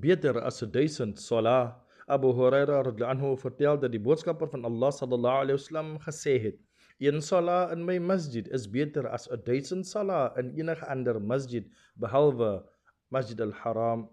beter as 1000 salah. Abu Huraira radhiyallahu anhu vertel dat die boodskapper van Allah sallallahu alaihi wasallam gesê het: "Een salah in my masjid is beter as 1000 salah in enige ander masjid behalwe Masjid al-Haram